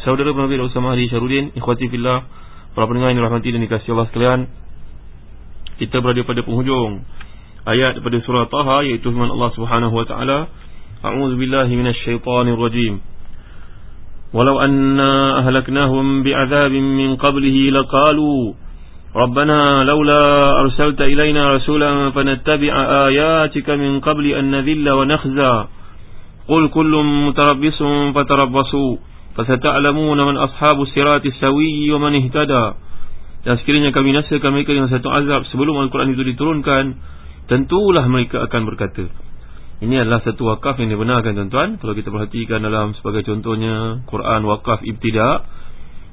Saudara Nabi Usama Ali Syarudin Ikhwati Fillah Para pendengar yang rahmati dan dikasih Allah sekalian Kita berada pada penghujung Ayat daripada surah Taha Iaitu firman Allah subhanahu wa ta'ala A'udhu billahi minasyaitanir rajim Walau anna ahlaknahum bi'adhabin min qablihi laqalu Rabbana lawla arsalta ilayna rasulan Fanattabi'a ayatika min qabli an nadhilla wa nakhza Qul kullum mutarabbisun fatarabbasu Man ashabu sirati sawi wa man ihtada Dan sekiranya kami nasakan mereka dengan satu azab Sebelum Al-Quran itu diturunkan Tentulah mereka akan berkata Ini adalah satu wakaf yang dibenarkan tuan-tuan Kalau kita perhatikan dalam sebagai contohnya Quran wakaf ibtida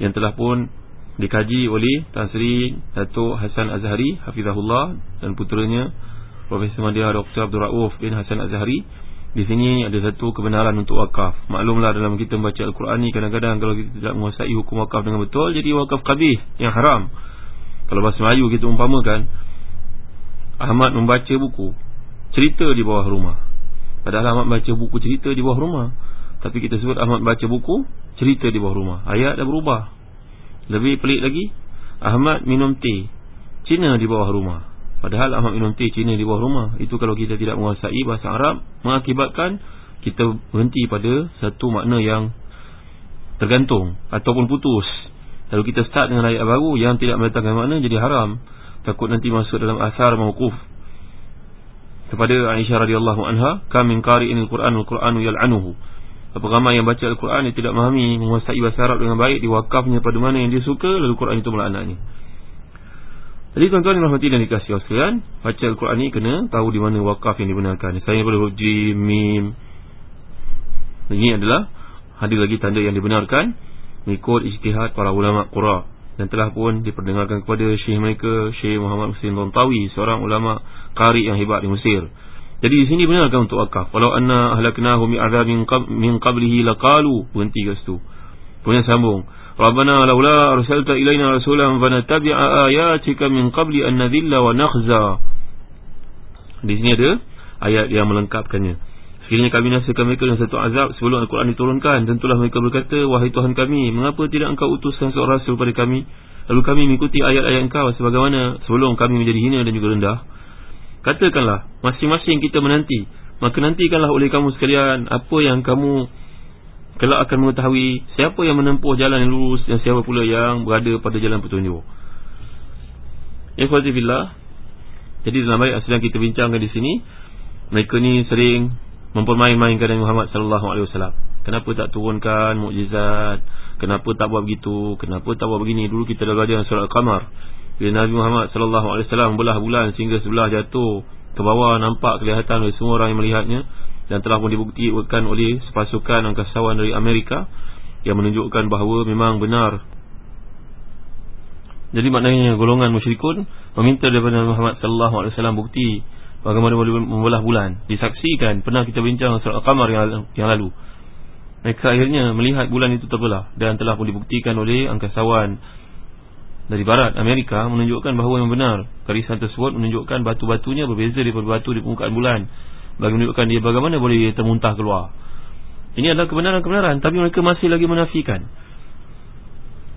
Yang telah pun dikaji oleh Tan Sri Datuk Hasan Azhari Hafizahullah Dan puteranya Profesor Madya Dr. Abdul Rauf bin Hasan Azhari di sini ada satu kebenaran untuk wakaf. Maklumlah dalam kita membaca Al-Quran ni kadang-kadang kalau kita tidak menguasai hukum wakaf dengan betul jadi wakaf kabih yang haram. Kalau bahasa Melayu kita umpamakan Ahmad membaca buku cerita di bawah rumah. Padahal Ahmad baca buku cerita di bawah rumah. Tapi kita sebut Ahmad baca buku cerita di bawah rumah. Ayat dah berubah. Lebih pelik lagi Ahmad minum teh Cina di bawah rumah. Padahal Ahmad minum teh Cina di bawah rumah Itu kalau kita tidak menguasai bahasa Arab Mengakibatkan kita berhenti pada satu makna yang tergantung Ataupun putus. Lalu kita start dengan ayat baru yang tidak mendatangkan makna jadi haram. Takut nanti masuk dalam asar mawukuf Kepada Aisyah radhiyallahu anha Kamin qari'in al-Quran al-Quranu yal'anuhu. Apa ramai yang baca Al-Quran Yang tidak memahami menguasai bahasa Arab dengan baik Diwakafnya pada mana yang dia suka Lalu Quran itu melaknatnya jadi tuan-tuan yang rahmati dan dikasih sekalian Baca Al-Quran ni kena tahu di mana wakaf yang dibenarkan. Saya boleh hujri, mim Ini adalah Ada lagi tanda yang dibenarkan Mengikut ijtihad para ulama' Qura. Dan telah pun diperdengarkan kepada Syekh mereka Syekh Muhammad Hussein Tontawi Seorang ulama' qari yang hebat di Mesir. Jadi di sini benarkan untuk wakaf. Walau anna ahlaknahu mi'adha min qablihi laqalu Berhenti kat situ Kemudian sambung Rabbana laula arsalta ilaina rasulan fanattabi'a ayatika min qabli an nadhilla wa nakhza. Di sini ada ayat yang melengkapkannya. Sekiranya kami nasakan mereka dengan satu azab sebelum Al-Quran diturunkan, tentulah mereka berkata, Wahai Tuhan kami, mengapa tidak engkau utuskan seorang rasul kepada kami? Lalu kami mengikuti ayat-ayat engkau sebagaimana sebelum kami menjadi hina dan juga rendah. Katakanlah, masing-masing kita menanti. Maka nantikanlah oleh kamu sekalian apa yang kamu kelak akan mengetahui siapa yang menempuh jalan yang lurus dan siapa pula yang berada pada jalan petunjuk. Ikhwatifillah. Jadi dalam ayat yang kita bincangkan di sini, mereka ni sering mempermain-mainkan Nabi Muhammad sallallahu alaihi wasallam. Kenapa tak turunkan mukjizat? Kenapa tak buat begitu? Kenapa tak buat begini? Dulu kita dah belajar surah Al-Qamar. Bila Nabi Muhammad sallallahu alaihi wasallam belah bulan sehingga sebelah jatuh ke bawah nampak kelihatan oleh semua orang yang melihatnya dan telah pun dibuktikan oleh sepasukan angkasawan dari Amerika yang menunjukkan bahawa memang benar. Jadi maknanya golongan musyrikun meminta daripada Muhammad sallallahu alaihi wasallam bukti bagaimana boleh membelah bulan. Disaksikan pernah kita bincang surah Al-Qamar yang, yang lalu. Mereka akhirnya melihat bulan itu terbelah dan telah pun dibuktikan oleh angkasawan dari barat Amerika menunjukkan bahawa yang benar. Garisan tersebut menunjukkan batu-batunya berbeza daripada batu di permukaan bulan bagi menunjukkan dia bagaimana boleh termuntah keluar. Ini adalah kebenaran-kebenaran tapi mereka masih lagi menafikan.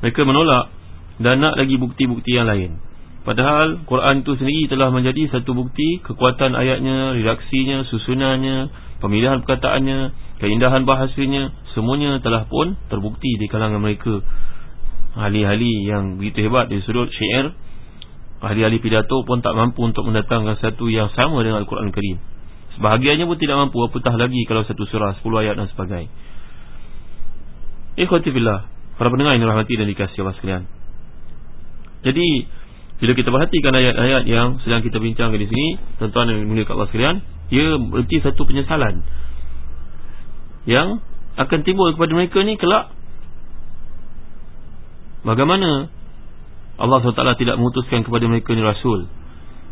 Mereka menolak dan nak lagi bukti-bukti yang lain. Padahal Quran itu sendiri telah menjadi satu bukti kekuatan ayatnya, redaksinya, susunannya pemilihan perkataannya, keindahan bahasanya, semuanya telah pun terbukti di kalangan mereka. Ahli-ahli yang begitu hebat di sudut syair, ahli-ahli pidato pun tak mampu untuk mendatangkan satu yang sama dengan Al-Quran Al-Karim. Sebahagiannya pun tidak mampu apatah lagi kalau satu surah, sepuluh ayat dan sebagainya. Ikhwatifillah, para pendengar yang dirahmati dan dikasihi Allah sekalian. Jadi, bila kita perhatikan ayat-ayat yang sedang kita bincangkan di sini, tuan-tuan yang dimuliakan Allah sekalian, ia berarti satu penyesalan yang akan timbul kepada mereka ni kelak bagaimana Allah SWT tidak mengutuskan kepada mereka ni Rasul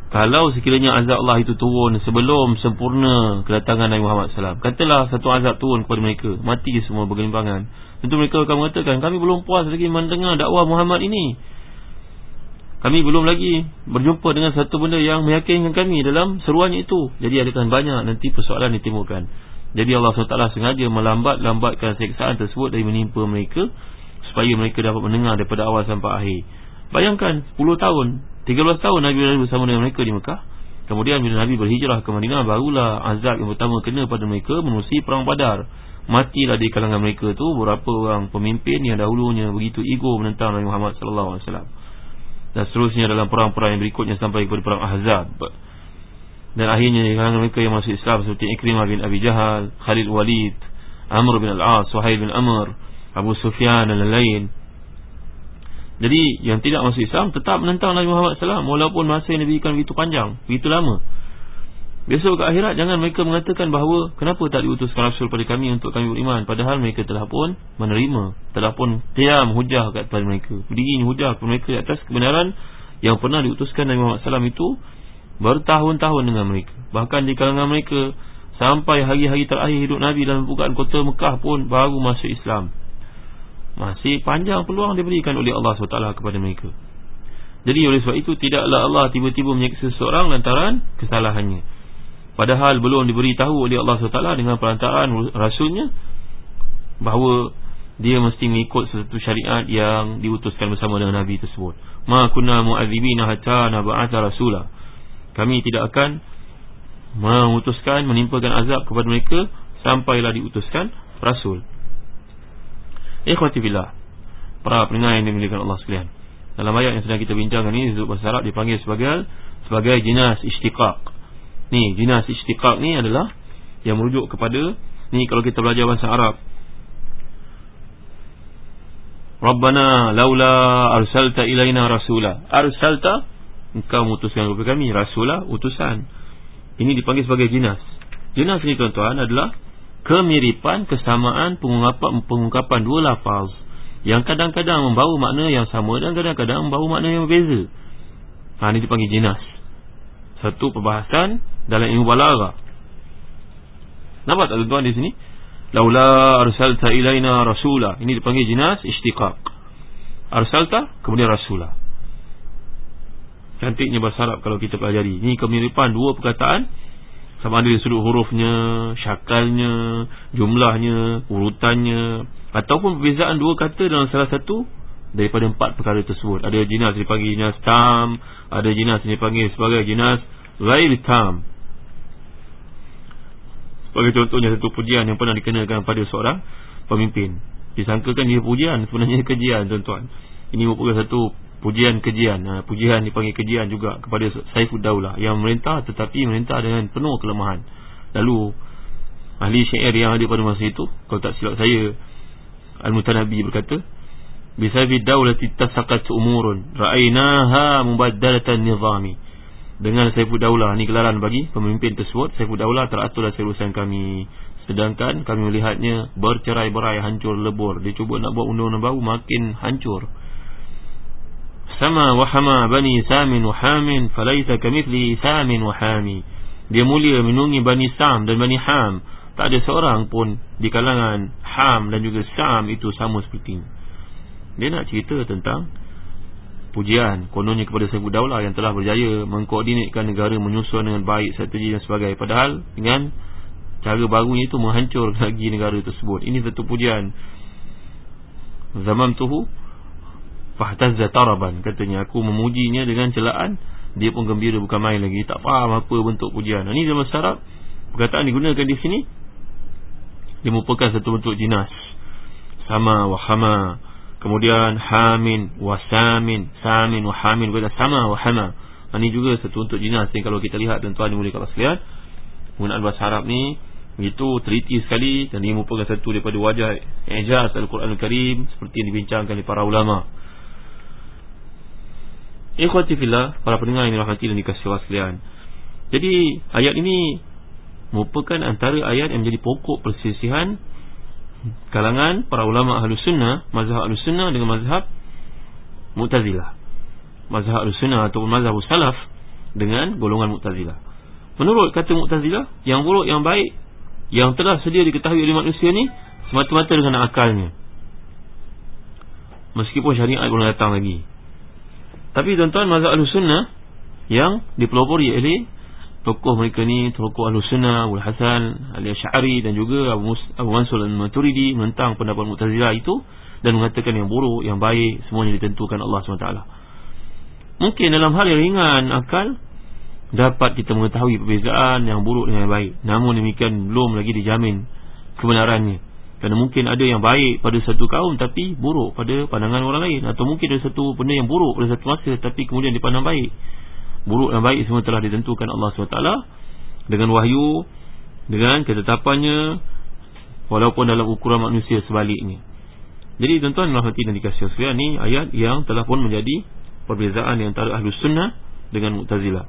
kalau sekiranya azab Allah itu turun sebelum sempurna kedatangan Nabi Muhammad SAW katalah satu azab turun kepada mereka mati semua bergelimpangan tentu mereka akan mengatakan kami belum puas lagi mendengar dakwah Muhammad ini kami belum lagi berjumpa dengan satu benda yang meyakinkan kami dalam seruannya itu. Jadi ada banyak nanti persoalan ditimbulkan. Jadi Allah SWT sengaja melambat-lambatkan seksaan tersebut dari menimpa mereka supaya mereka dapat mendengar daripada awal sampai akhir. Bayangkan 10 tahun, 13 tahun Nabi berada bersama dengan mereka di Mekah. Kemudian bila Nabi berhijrah ke Madinah barulah azab yang pertama kena pada mereka menusi perang Badar. Matilah di kalangan mereka tu beberapa orang pemimpin yang dahulunya begitu ego menentang Nabi Muhammad wasallam dan seterusnya dalam perang-perang yang berikutnya sampai kepada perang Ahzab dan akhirnya di kalangan mereka yang masuk Islam seperti Ikrimah bin Abi Jahal Khalid Walid Amr bin Al-As Suhail bin Amr Abu Sufyan dan lain-lain jadi yang tidak masuk Islam tetap menentang Nabi Muhammad SAW walaupun masa yang diberikan begitu panjang begitu lama. Besok ke akhirat jangan mereka mengatakan bahawa kenapa tak diutuskan Rasul pada kami untuk kami beriman? Padahal mereka telah pun menerima telah pun diam hujah kepada mereka. Berdiri hujah kepada mereka atas kebenaran yang pernah diutuskan Nabi Muhammad SAW itu bertahun-tahun dengan mereka. Bahkan di kalangan mereka sampai hari-hari terakhir hidup Nabi dalam bukaan kota Mekah pun baru masuk Islam masih panjang peluang diberikan oleh Allah SWT kepada mereka. Jadi oleh sebab itu tidaklah Allah tiba-tiba menyeksa seseorang lantaran kesalahannya. Padahal belum diberitahu oleh Allah SWT dengan perantaraan Rasulnya Bahawa dia mesti mengikut sesuatu syariat yang diutuskan bersama dengan Nabi tersebut. Ma kunna mu'adzibina hatta naba'ata rasulah Kami tidak akan mengutuskan, menimpakan azab kepada mereka Sampailah diutuskan Rasul Ikhwatibillah Para pendengar yang dimiliki Allah sekalian Dalam ayat yang sedang kita bincangkan ini Zul Bahasa Arab dipanggil sebagai Sebagai jinas istiqaq Ni jinas istiqaq ni adalah yang merujuk kepada ni kalau kita belajar bahasa Arab. Rabbana laula arsalta ilaina rasula. Arsalta engkau mengutuskan kepada kami rasula utusan. Ini dipanggil sebagai jinas. Jinas ni tuan-tuan adalah kemiripan kesamaan pengungkapan pengungkapan dua lafaz yang kadang-kadang membawa makna yang sama dan kadang-kadang membawa makna yang berbeza. Ha ini dipanggil jinas. Satu perbahasan dalam ilmu balaghah. Nampak tak tuan-tuan di sini? Laula arsalta ilaina rasula. Ini dipanggil jinas istiqaq. Arsalta kemudian rasula. Cantiknya bahasa Arab kalau kita pelajari. Ini kemiripan dua perkataan sama ada dari sudut hurufnya, syakalnya, jumlahnya, urutannya ataupun perbezaan dua kata dalam salah satu daripada empat perkara tersebut. Ada jinas dipanggil jinas tam, ada jinas dipanggil sebagai jinas ghair tam. Sebagai contohnya satu pujian yang pernah dikenakan pada seorang pemimpin. Disangkakan dia pujian sebenarnya kejian tuan-tuan. Ini merupakan satu pujian kejian. Ha, pujian dipanggil kejian juga kepada Saifud Daulah yang memerintah tetapi memerintah dengan penuh kelemahan. Lalu ahli syair yang ada pada masa itu, kalau tak silap saya Al-Mutanabi berkata, "Bisayfi daulati tasaqat umurun ra'aynaha mubaddalatan nizami." dengan Saiful Daulah ni gelaran bagi pemimpin tersebut Saiful Daulah teratur urusan kami sedangkan kami melihatnya bercerai-berai hancur lebur dia cuba nak buat undang-undang baru makin hancur sama wahama bani samin wahamin falaita kamithli samin wahami dia mulia menungi bani sam dan bani ham. Tak ada seorang pun di kalangan ham dan juga sam itu sama seperti ini. Dia nak cerita tentang pujian kononnya kepada Saiful Daulah yang telah berjaya mengkoordinatkan negara menyusun dengan baik strategi dan sebagainya. Padahal dengan cara barunya itu menghancur lagi negara tersebut. Ini satu pujian. Zaman tuhu fahtazza taraban. Katanya aku memujinya dengan celaan. Dia pun gembira bukan main lagi. Tak faham apa bentuk pujian. Ini dalam syarat perkataan digunakan di sini. Dia merupakan satu bentuk jinas. Sama wahama Kemudian hamin wasamin Samin. Wahamin Bila sama wahama Ini juga satu bentuk jinas. Jadi kalau kita lihat tuan-tuan yang mulia kat sekalian Penggunaan bahasa Arab ni Begitu teliti sekali Dan ini merupakan satu daripada wajah Ijaz Al-Quran Al-Karim Seperti yang dibincangkan oleh para ulama Ikhwati fillah Para pendengar yang dirahmati dan dikasih sekalian. Jadi ayat ini Merupakan antara ayat yang menjadi pokok persisihan Kalangan para ulama ahlu sunnah Mazhab ahlu sunnah dengan mazhab Mu'tazilah. Mazhab ahlu sunnah ataupun mazhab salaf Dengan golongan Mu'tazilah. Menurut kata Mu'tazilah Yang buruk yang baik yang telah sedia diketahui oleh manusia ni semata-mata dengan akalnya. Meskipun syariat belum datang lagi tapi tuan-tuan mazhab al-sunnah yang dipelopori oleh tokoh mereka ni tokoh al-sunnah Abu Hasan al-Syari dan juga Abu, Mus Abu Mansur al-Maturidi mentang pendapat Mu'tazilah itu dan mengatakan yang buruk, yang baik semuanya ditentukan Allah SWT mungkin dalam hal yang ringan akal dapat kita mengetahui perbezaan yang buruk dengan yang baik. Namun demikian belum lagi dijamin kebenarannya kerana mungkin ada yang baik pada satu kaum tapi buruk pada pandangan orang lain. Atau mungkin ada satu benda yang buruk pada satu masa tapi kemudian dipandang baik. Buruk dan baik semua telah ditentukan Allah SWT. Dengan wahyu dengan ketetapannya walaupun dalam ukuran manusia sebaliknya. Jadi tuan-tuan rahmati dan dikasih sekalian ni ayat yang telah pun menjadi perbezaan antara ahlu sunnah dengan mu'tazilah.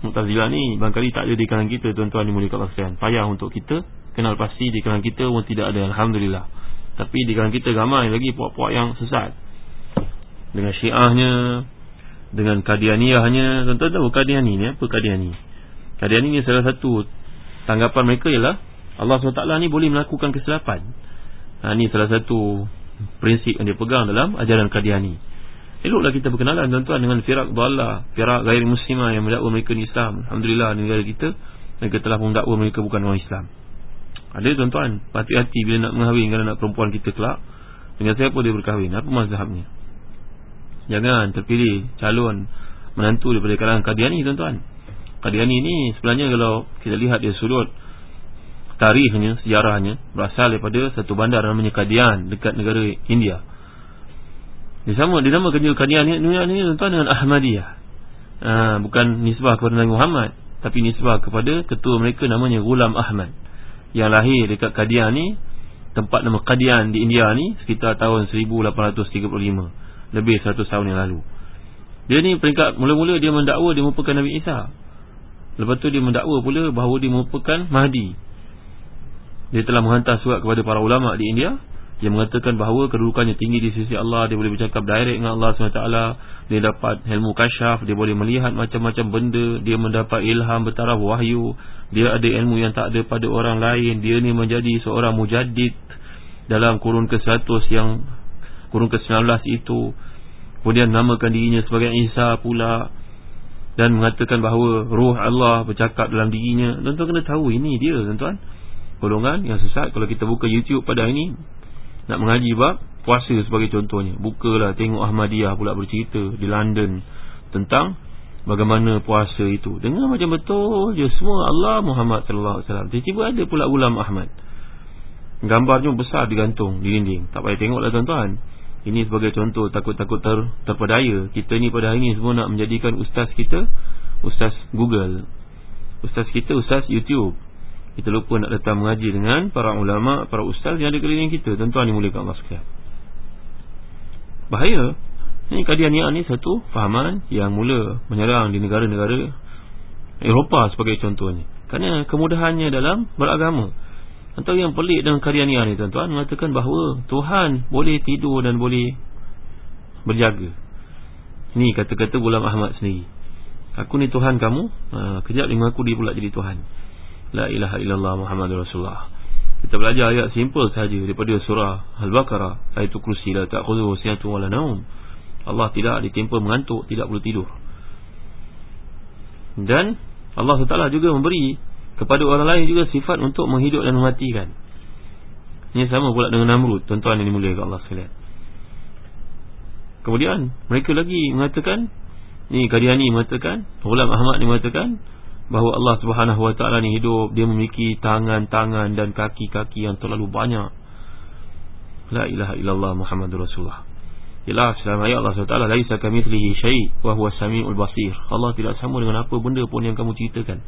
Mu'tazilah ni Barangkali tak ada di kalangan kita Tuan-tuan dimulikkan Allah sekalian. Payah untuk kita Kenal pasti di kalangan kita pun tidak ada Alhamdulillah. Tapi di kalangan kita ramai lagi Puak-puak yang sesat. Dengan syiahnya Dengan kadianiyahnya Tuan-tuan tahu kadiani ni Apa kadiani Kadiani ni salah satu Tanggapan mereka ialah Allah SWT ni boleh melakukan kesilapan. Ha, Ini salah satu Prinsip yang dia pegang dalam Ajaran kadiani Eloklah kita berkenalan tuan-tuan dengan firak dhallah, firak gair muslimah yang mendakwa mereka ni Islam. Alhamdulillah negara kita mereka telah mendakwa mereka bukan orang Islam. Ada tuan-tuan, hati-hati bila nak menghawinkan anak perempuan kita kelak. Dengan siapa dia berkahwin? Apa mazhabnya? Jangan terpilih calon menantu daripada kalangan Qadiani tuan-tuan. Qadiani ni sebenarnya kalau kita lihat dia sudut tarikhnya, sejarahnya berasal daripada satu bandar namanya Qadian dekat negara India. Dia sama dinamakan juga kadian ni dunia ni tuan dengan Ahmadiyah. Ha, bukan nisbah kepada Nabi Muhammad tapi nisbah kepada ketua mereka namanya Ghulam Ahmad yang lahir dekat Kadian ni tempat nama Kadian di India ni sekitar tahun 1835 lebih 100 tahun yang lalu. Dia ni peringkat mula-mula dia mendakwa dia merupakan Nabi Isa. Lepas tu dia mendakwa pula bahawa dia merupakan Mahdi. Dia telah menghantar surat kepada para ulama di India yang mengatakan bahawa kedudukannya tinggi di sisi Allah dia boleh bercakap direct dengan Allah SWT dia dapat ilmu kasyaf dia boleh melihat macam-macam benda dia mendapat ilham bertaraf wahyu dia ada ilmu yang tak ada pada orang lain dia ni menjadi seorang mujadid dalam kurun ke-100 yang kurun ke-19 itu. Kemudian namakan dirinya sebagai Isa pula dan mengatakan bahawa ruh Allah bercakap dalam dirinya. Tuan-tuan kena tahu ini dia tuan-tuan. Golongan yang sesat kalau kita buka YouTube pada hari ini nak mengaji bab puasa sebagai contohnya. Bukalah tengok Ahmadiyah pula bercerita di London tentang bagaimana puasa itu. Dengar macam betul je semua Allah Muhammad sallallahu alaihi wasallam. Tiba-tiba ada pula ulam Ahmad. Gambarnya besar digantung di dinding. Tak payah tengoklah tuan-tuan. Ini sebagai contoh takut-takut ter, terpedaya. Kita ni pada hari ni semua nak menjadikan ustaz kita ustaz Google. Ustaz kita ustaz YouTube kita lupa nak datang mengaji dengan para ulama, para ustaz yang ada keliling kita. Tuan-tuan dimulakan Allah sekalian. Bahaya. Ini kadianian ni satu fahaman yang mula menyerang di negara-negara Eropah sebagai contohnya. Kerana kemudahannya dalam beragama. Antara yang pelik dengan kadianian ni tuan-tuan mengatakan bahawa Tuhan boleh tidur dan boleh berjaga. Ini kata-kata Gulam Ahmad sendiri. Aku ni Tuhan kamu, ha, kejap lima aku dia pula jadi Tuhan. La ilaha illallah Muhammadur Rasulullah. Kita belajar ayat simple saja Daripada surah Al-Baqarah Ayat kursi la ta'khudhu wasiyatu wa la naum Allah tidak ditimpa mengantuk Tidak perlu tidur. Dan Allah SWT juga memberi Kepada orang lain juga sifat Untuk menghidup dan mematikan. Ini sama pula dengan Namrud Tuan-tuan yang dimuliakan Allah sekalian. Kemudian Mereka lagi mengatakan Ni Kadiani mengatakan Ulam Ahmad ni mengatakan bahawa Allah Subhanahu Wa Taala ni hidup dia memiliki tangan-tangan dan kaki-kaki yang terlalu banyak. La ilaha illallah muhammadur rasulullah. Ialah dalam ayat Allah SWT laisa kamitslihi syai' wa huwa samiul basir. Allah tidak sama dengan apa benda pun yang kamu ceritakan.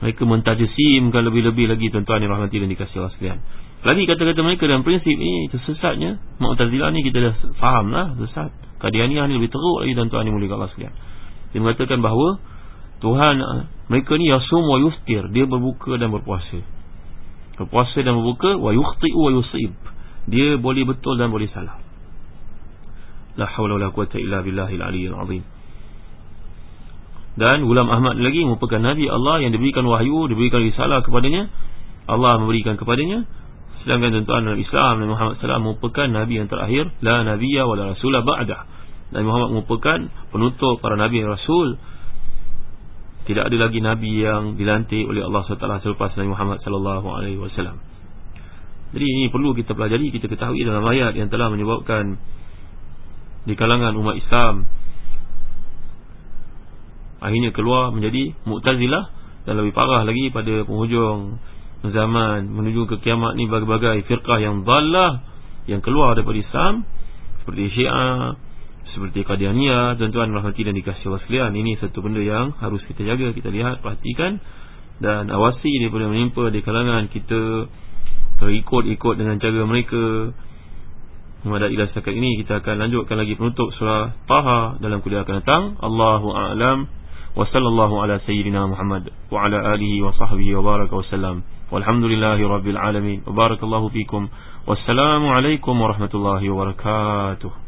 Mereka mentajsimkan lebih-lebih lagi tuan-tuan yang rahmati dan dikasihi Allah sekalian. Lagi kata-kata mereka dalam prinsip ini tersesatnya Mu'tazilah ni kita dah faham lah sesat Kadianiyah ni lebih teruk lagi tuan-tuan yang mulia Allah sekalian. Dia mengatakan bahawa Tuhan mereka ni yasum wa yuftir. Dia berbuka dan berpuasa. Berpuasa dan berbuka wa yukhti'u wa yusib. Dia boleh betul dan boleh salah. La haula wala quwata illa billahil aliyyil azim. Dan Ulam Ahmad lagi merupakan nabi Allah yang diberikan wahyu diberikan risalah kepadanya. Allah memberikan kepadanya. Sedangkan tuan-tuan dalam Islam Nabi Muhammad SAW merupakan nabi yang terakhir. La nabiyya wala rasulah ba'dah. Nabi Muhammad merupakan penutup para nabi dan rasul tidak ada lagi nabi yang dilantik oleh Allah SWT selepas Nabi Muhammad sallallahu alaihi wasallam. Jadi ini perlu kita pelajari, kita ketahui dalam ayat yang telah menyebabkan di kalangan umat Islam akhirnya keluar menjadi Mu'tazilah dan lebih parah lagi pada penghujung zaman menuju ke kiamat ni berbagai firqah yang dhalah yang keluar daripada Islam seperti Syiah seperti Qadianiyah tuan-tuan rahmati dan dikasihi Allah sekalian ini satu benda yang harus kita jaga kita lihat perhatikan dan awasi daripada menimpa di kalangan kita terikut-ikut dengan cara mereka. Memadai ila setakat ini kita akan lanjutkan lagi penutup surah Taha dalam kuliah akan datang. Allahu a'lam. Wa sallallahu ala sayyidina Muhammad wa ala alihi wa sahbihi wa baraka wa sallam. Walhamdulillahi rabbil alamin. Wa barakallahu fikum. Wassalamu alaikum warahmatullahi wabarakatuh